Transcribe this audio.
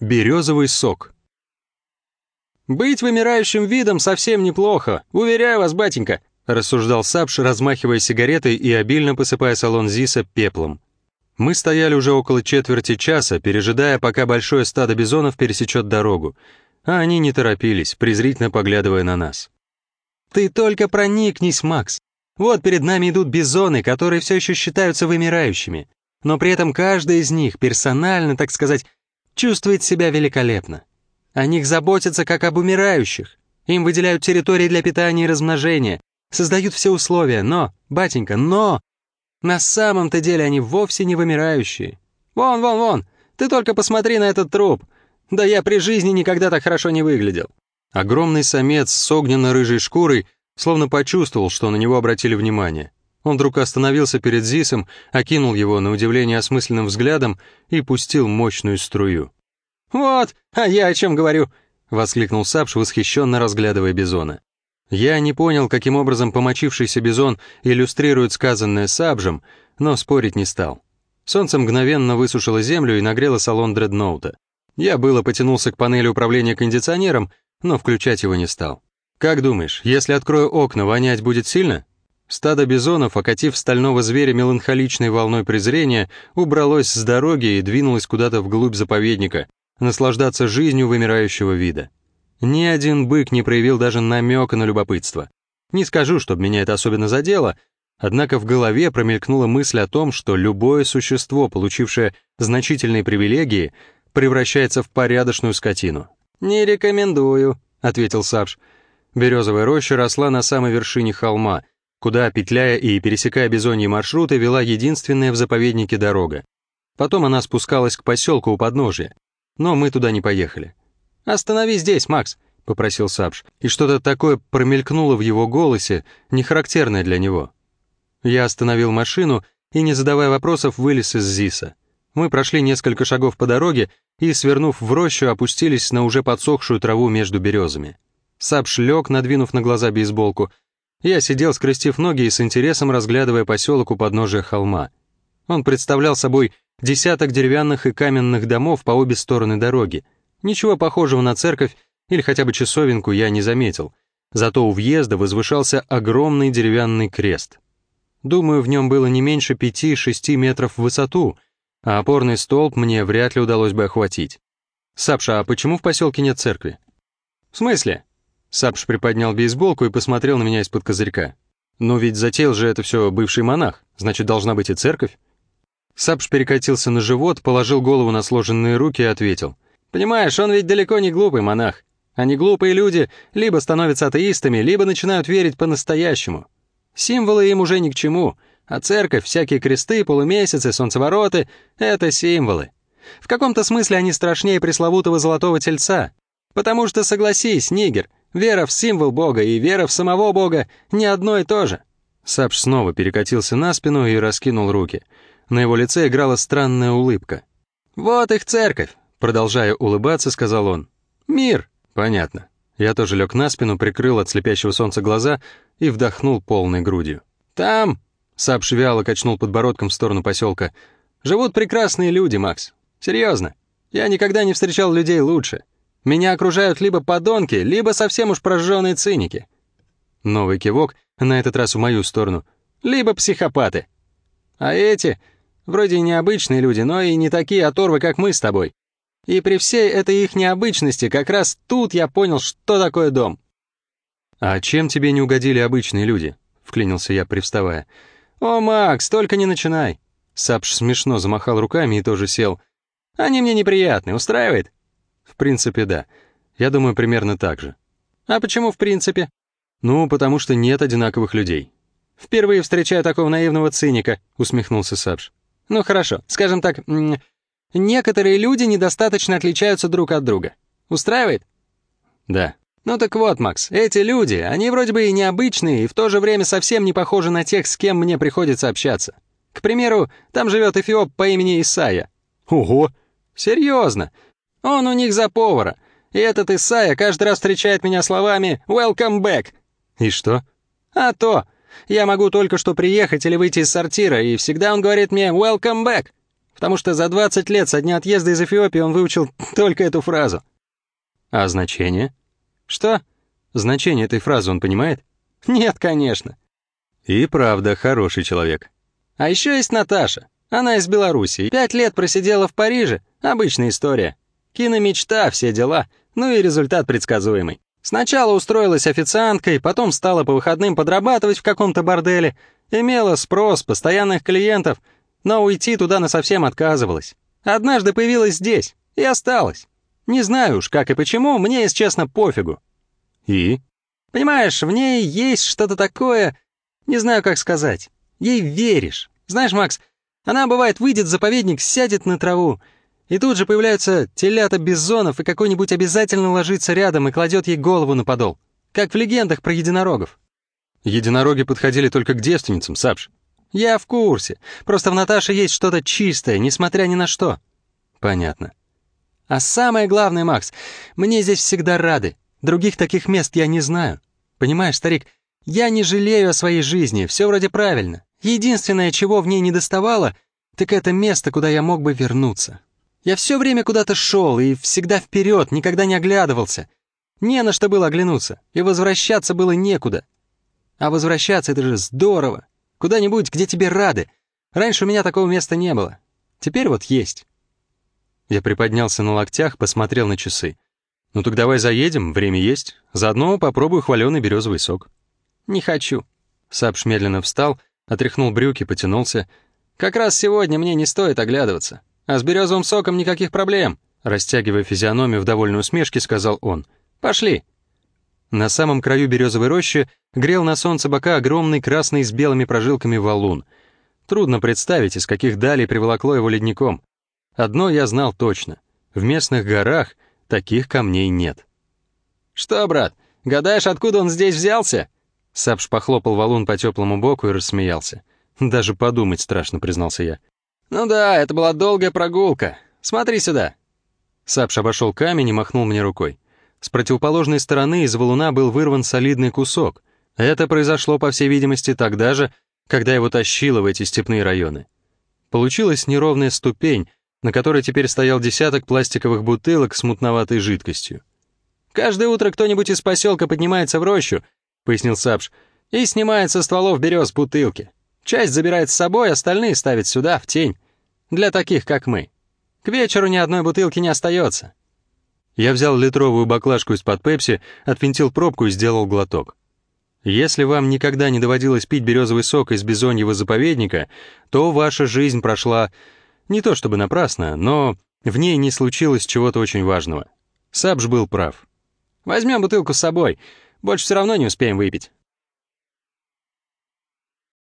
Березовый сок. «Быть вымирающим видом совсем неплохо, уверяю вас, батенька», рассуждал Сапш, размахивая сигаретой и обильно посыпая салон Зиса пеплом. Мы стояли уже около четверти часа, пережидая, пока большое стадо бизонов пересечет дорогу, а они не торопились, презрительно поглядывая на нас. «Ты только проникнись, Макс. Вот перед нами идут бизоны, которые все еще считаются вымирающими, но при этом каждый из них персонально, так сказать, чувствует себя великолепно. О них заботятся как об умирающих. Им выделяют территории для питания и размножения, создают все условия, но, батенька, но! На самом-то деле они вовсе не вымирающие. Вон, вон, вон, ты только посмотри на этот труп. Да я при жизни никогда так хорошо не выглядел. Огромный самец с огненно-рыжей шкурой словно почувствовал, что на него обратили внимание. Он вдруг остановился перед Зисом, окинул его на удивление осмысленным взглядом и пустил мощную струю. «Вот, а я о чем говорю!» — воскликнул Сапш, восхищенно разглядывая бизона. Я не понял, каким образом помочившийся бизон иллюстрирует сказанное Сабжем, но спорить не стал. Солнце мгновенно высушило землю и нагрело салон дредноута. Я было потянулся к панели управления кондиционером, но включать его не стал. «Как думаешь, если открою окна, вонять будет сильно?» Стадо бизонов, окатив стального зверя меланхоличной волной презрения, убралось с дороги и двинулось куда-то вглубь заповедника, наслаждаться жизнью вымирающего вида. Ни один бык не проявил даже намека на любопытство. Не скажу, чтобы меня это особенно задело, однако в голове промелькнула мысль о том, что любое существо, получившее значительные привилегии, превращается в порядочную скотину. «Не рекомендую», — ответил Савш. Березовая роща росла на самой вершине холма — куда, петляя и пересекая бизоньи маршруты, вела единственная в заповеднике дорога. Потом она спускалась к поселку у подножия, но мы туда не поехали. «Останови здесь, Макс», — попросил Сапш, и что-то такое промелькнуло в его голосе, не характерное для него. Я остановил машину и, не задавая вопросов, вылез из ЗИСа. Мы прошли несколько шагов по дороге и, свернув в рощу, опустились на уже подсохшую траву между березами. Сапш лег, надвинув на глаза бейсболку, я сидел, скрестив ноги и с интересом разглядывая поселок у подножия холма. Он представлял собой десяток деревянных и каменных домов по обе стороны дороги. Ничего похожего на церковь или хотя бы часовенку я не заметил. Зато у въезда возвышался огромный деревянный крест. Думаю, в нем было не меньше пяти-шести метров в высоту, а опорный столб мне вряд ли удалось бы охватить. «Сапша, а почему в поселке нет церкви?» «В смысле?» Сапш приподнял бейсболку и посмотрел на меня из-под козырька. «Но ведь затеял же это все бывший монах, значит, должна быть и церковь». Сапш перекатился на живот, положил голову на сложенные руки и ответил. «Понимаешь, он ведь далеко не глупый монах. А не глупые люди либо становятся атеистами, либо начинают верить по-настоящему. Символы им уже ни к чему, а церковь, всякие кресты, полумесяцы, солнцевороты — это символы. В каком-то смысле они страшнее пресловутого золотого тельца. Потому что, согласись, нигер, Вера в символ Бога и вера в самого Бога не одно и то же. Сапш снова перекатился на спину и раскинул руки. На его лице играла странная улыбка. «Вот их церковь», — продолжая улыбаться, сказал он. «Мир». «Понятно». Я тоже лег на спину, прикрыл от слепящего солнца глаза и вдохнул полной грудью. «Там», — Сапш вяло качнул подбородком в сторону поселка, «живут прекрасные люди, Макс. Серьезно. Я никогда не встречал людей лучше. Меня окружают либо подонки, либо совсем уж прожженные циники. Новый кивок, на этот раз в мою сторону. Либо психопаты. А эти, вроде необычные люди, но и не такие оторвы, как мы с тобой. И при всей этой их необычности как раз тут я понял, что такое дом. «А чем тебе не угодили обычные люди?» — вклинился я, привставая. «О, Макс, только не начинай!» Сапш смешно замахал руками и тоже сел. «Они мне неприятны, устраивает?» В принципе, да. Я думаю, примерно так же. А почему в принципе? Ну, потому что нет одинаковых людей. Впервые встречаю такого наивного циника, усмехнулся Сабж. Ну хорошо, скажем так, некоторые люди недостаточно отличаются друг от друга. Устраивает? Да. Ну так вот, Макс, эти люди, они вроде бы и необычные, и в то же время совсем не похожи на тех, с кем мне приходится общаться. К примеру, там живет эфиоп по имени Исайя. Ого! Серьезно! Он у них за повара. И этот Исайя каждый раз встречает меня словами «Welcome back». И что? А то. Я могу только что приехать или выйти из сортира, и всегда он говорит мне «Welcome back». потому что за 20 лет со дня отъезда из Эфиопии он выучил только эту фразу. А значение? Что? Значение этой фразы он понимает? Нет, конечно. И правда, хороший человек. А еще есть Наташа. Она из Беларуси. Пять лет просидела в Париже. Обычная история. Киномечта, все дела. Ну и результат предсказуемый. Сначала устроилась официанткой, потом стала по выходным подрабатывать в каком-то борделе. Имела спрос, постоянных клиентов, но уйти туда насовсем отказывалась. Однажды появилась здесь и осталась. Не знаю уж, как и почему, мне, если честно, пофигу. И? Понимаешь, в ней есть что-то такое, не знаю, как сказать. Ей веришь. Знаешь, Макс, она, бывает, выйдет в заповедник, сядет на траву, и тут же появляются телята бизонов, и какой-нибудь обязательно ложится рядом и кладет ей голову на подол. Как в легендах про единорогов. Единороги подходили только к девственницам, Сапш. Я в курсе. Просто в Наташе есть что-то чистое, несмотря ни на что. Понятно. А самое главное, Макс, мне здесь всегда рады. Других таких мест я не знаю. Понимаешь, старик, я не жалею о своей жизни, все вроде правильно. Единственное, чего в ней не доставало, так это место, куда я мог бы вернуться. Я все время куда-то шел и всегда вперед, никогда не оглядывался. Не на что было оглянуться, и возвращаться было некуда. А возвращаться — это же здорово. Куда-нибудь, где тебе рады. Раньше у меня такого места не было. Теперь вот есть. Я приподнялся на локтях, посмотрел на часы. «Ну так давай заедем, время есть. Заодно попробую хваленый березовый сок». «Не хочу». Сапш медленно встал, отряхнул брюки, потянулся. «Как раз сегодня мне не стоит оглядываться. А с березовым соком никаких проблем», растягивая физиономию в довольной усмешке, сказал он. «Пошли». На самом краю березовой рощи грел на солнце бока огромный красный с белыми прожилками валун. Трудно представить, из каких далей приволокло его ледником. Одно я знал точно. В местных горах таких камней нет. «Что, брат, гадаешь, откуда он здесь взялся?» Сапш похлопал валун по теплому боку и рассмеялся. «Даже подумать страшно», — признался я. «Ну да, это была долгая прогулка. Смотри сюда». Сапш обошел камень и махнул мне рукой. С противоположной стороны из валуна был вырван солидный кусок. Это произошло, по всей видимости, тогда же, когда его тащило в эти степные районы. Получилась неровная ступень, на которой теперь стоял десяток пластиковых бутылок с мутноватой жидкостью. «Каждое утро кто-нибудь из поселка поднимается в рощу пояснил Сапш, и снимает со стволов берез бутылки. Часть забирает с собой, остальные ставит сюда, в тень. Для таких, как мы. К вечеру ни одной бутылки не остается. Я взял литровую баклажку из-под пепси, отвинтил пробку и сделал глоток. Если вам никогда не доводилось пить березовый сок из бизоньего заповедника, то ваша жизнь прошла не то чтобы напрасно, но в ней не случилось чего-то очень важного. Сабж был прав. «Возьмем бутылку с собой. Больше все равно не успеем выпить.